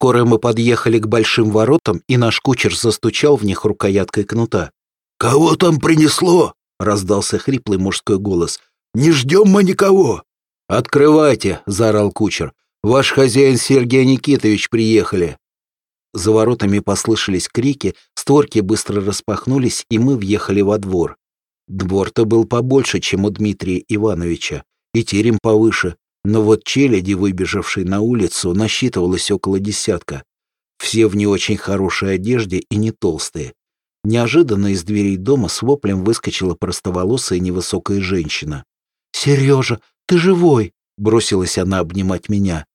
Скоро мы подъехали к большим воротам, и наш кучер застучал в них рукояткой кнута. «Кого там принесло?» — раздался хриплый мужской голос. «Не ждем мы никого!» «Открывайте!» — заорал кучер. «Ваш хозяин Сергей Никитович приехали!» За воротами послышались крики, створки быстро распахнулись, и мы въехали во двор. Двор-то был побольше, чем у Дмитрия Ивановича, и терем повыше, но вот челяди, выбежавшей на улицу, насчитывалось около десятка. Все в не очень хорошей одежде и не толстые. Неожиданно из дверей дома с воплем выскочила простоволосая невысокая женщина. «Сережа, ты живой!» — бросилась она обнимать меня.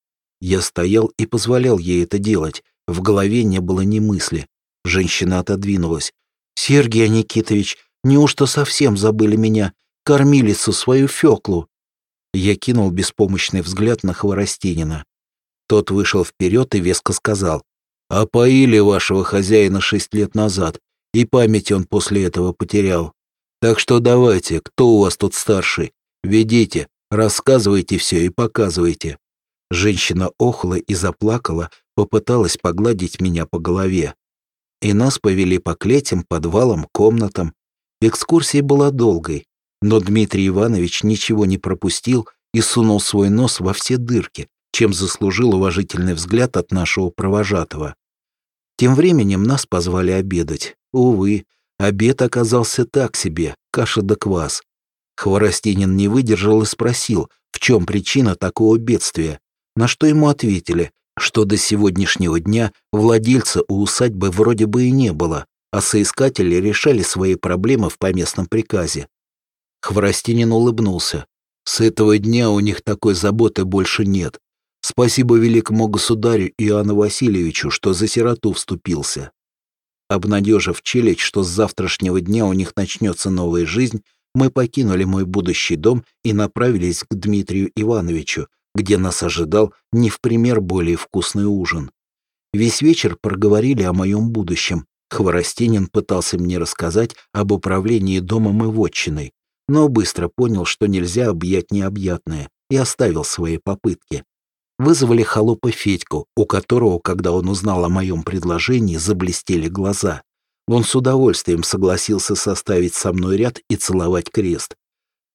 Я стоял и позволял ей это делать. В голове не было ни мысли. Женщина отодвинулась. «Сергей Никитович, неужто совсем забыли меня? Кормилицу свою Феклу!» Я кинул беспомощный взгляд на Хворостинина. Тот вышел вперед и веско сказал. «Опоили вашего хозяина шесть лет назад, и память он после этого потерял. Так что давайте, кто у вас тут старший? Ведите, рассказывайте все и показывайте». Женщина охла и заплакала, попыталась погладить меня по голове. И нас повели по клетям, подвалам, комнатам. Экскурсия была долгой, но Дмитрий Иванович ничего не пропустил и сунул свой нос во все дырки, чем заслужил уважительный взгляд от нашего провожатого. Тем временем нас позвали обедать. Увы, обед оказался так себе, каша да квас. Хворостинин не выдержал и спросил, в чем причина такого бедствия, на что ему ответили, что до сегодняшнего дня владельца у усадьбы вроде бы и не было, а соискатели решали свои проблемы в поместном приказе. Хворостинин улыбнулся. С этого дня у них такой заботы больше нет. Спасибо великому государю Иоанну Васильевичу, что за сироту вступился. Обнадежив челядь, что с завтрашнего дня у них начнется новая жизнь, мы покинули мой будущий дом и направились к Дмитрию Ивановичу, где нас ожидал не в пример более вкусный ужин. Весь вечер проговорили о моем будущем. Хворостинин пытался мне рассказать об управлении домом и вотчиной, но быстро понял, что нельзя объять необъятное, и оставил свои попытки. Вызвали холопа Федьку, у которого, когда он узнал о моем предложении, заблестели глаза. Он с удовольствием согласился составить со мной ряд и целовать крест.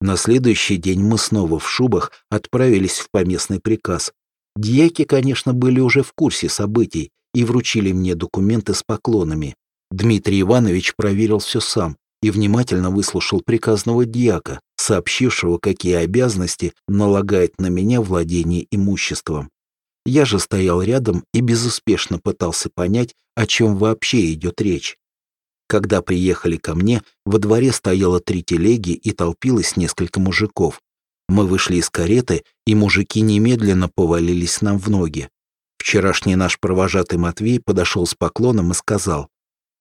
На следующий день мы снова в шубах отправились в поместный приказ. Дьяки, конечно, были уже в курсе событий и вручили мне документы с поклонами. Дмитрий Иванович проверил все сам и внимательно выслушал приказного дьяка, сообщившего, какие обязанности налагает на меня владение имуществом. Я же стоял рядом и безуспешно пытался понять, о чем вообще идет речь. Когда приехали ко мне, во дворе стояло три телеги и толпилось несколько мужиков. Мы вышли из кареты, и мужики немедленно повалились нам в ноги. Вчерашний наш провожатый Матвей подошел с поклоном и сказал,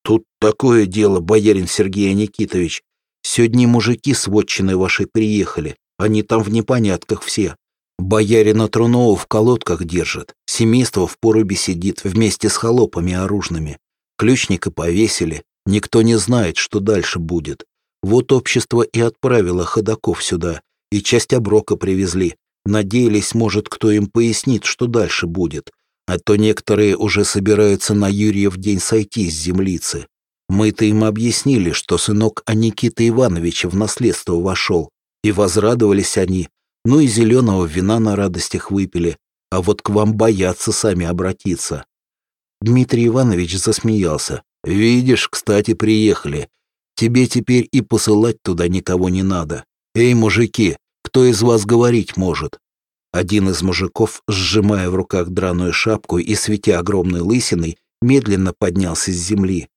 «Тут такое дело, боярин Сергей Никитович. Сегодня мужики с вотчины вашей приехали, они там в непонятках все. Боярина Трунова в колодках держат, семейство в поруби сидит вместе с холопами оружными. Ключника повесили, Никто не знает, что дальше будет. Вот общество и отправило ходаков сюда, и часть оброка привезли. Надеялись, может, кто им пояснит, что дальше будет. А то некоторые уже собираются на Юрьев день сойти с землицы. Мы-то им объяснили, что сынок Аникита Ивановича в наследство вошел, и возрадовались они, ну и зеленого вина на радостях выпили, а вот к вам боятся сами обратиться. Дмитрий Иванович засмеялся. «Видишь, кстати, приехали. Тебе теперь и посылать туда никого не надо. Эй, мужики, кто из вас говорить может?» Один из мужиков, сжимая в руках драную шапку и светя огромной лысиной, медленно поднялся с земли.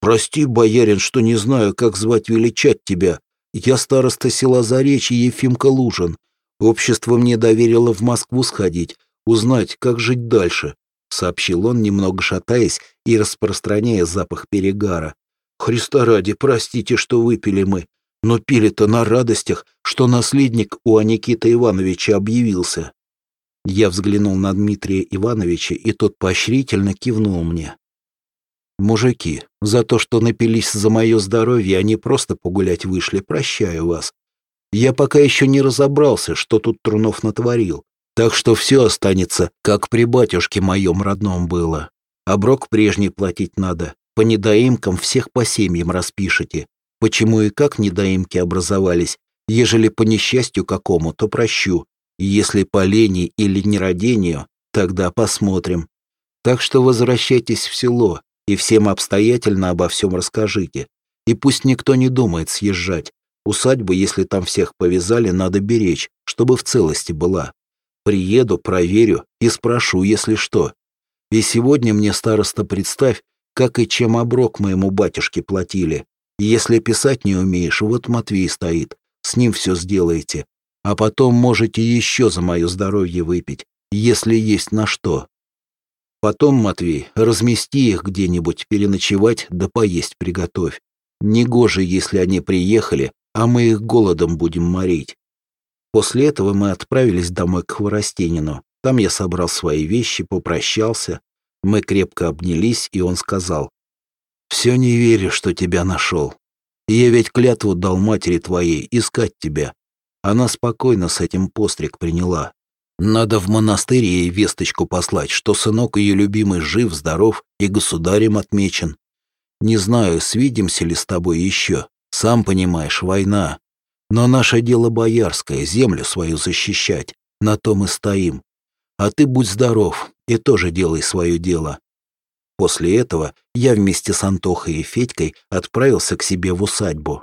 «Прости, боярин, что не знаю, как звать величать тебя. Я староста села Заречье Ефимка Лужин. Общество мне доверило в Москву сходить, узнать, как жить дальше. — сообщил он, немного шатаясь и распространяя запах перегара. «Христа ради, простите, что выпили мы, но пили-то на радостях, что наследник у Аникита Ивановича объявился». Я взглянул на Дмитрия Ивановича, и тот поощрительно кивнул мне. «Мужики, за то, что напились за мое здоровье, они просто погулять вышли, прощаю вас. Я пока еще не разобрался, что тут Трунов натворил. Так что все останется, как при батюшке моем родном было. Оброк прежний платить надо. По недоимкам всех по семьям распишите. Почему и как недоимки образовались, ежели по несчастью какому, то прощу. Если по лени или нерадению, тогда посмотрим. Так что возвращайтесь в село и всем обстоятельно обо всем расскажите. И пусть никто не думает съезжать. Усадьбу, если там всех повязали, надо беречь, чтобы в целости была. Приеду, проверю и спрошу, если что. И сегодня мне, староста, представь, как и чем оброк моему батюшке платили. Если писать не умеешь, вот Матвей стоит, с ним все сделаете. А потом можете еще за мое здоровье выпить, если есть на что. Потом, Матвей, размести их где-нибудь, переночевать да поесть приготовь. Негоже, если они приехали, а мы их голодом будем морить. После этого мы отправились домой к Хворостенину. Там я собрал свои вещи, попрощался. Мы крепко обнялись, и он сказал, «Все не верю, что тебя нашел. Я ведь клятву дал матери твоей искать тебя. Она спокойно с этим постриг приняла. Надо в монастырь ей весточку послать, что сынок ее любимый жив, здоров и государем отмечен. Не знаю, свидимся ли с тобой еще. Сам понимаешь, война. Но наше дело боярское, землю свою защищать. На том и стоим. А ты будь здоров и тоже делай свое дело. После этого я вместе с Антохой и Федькой отправился к себе в усадьбу.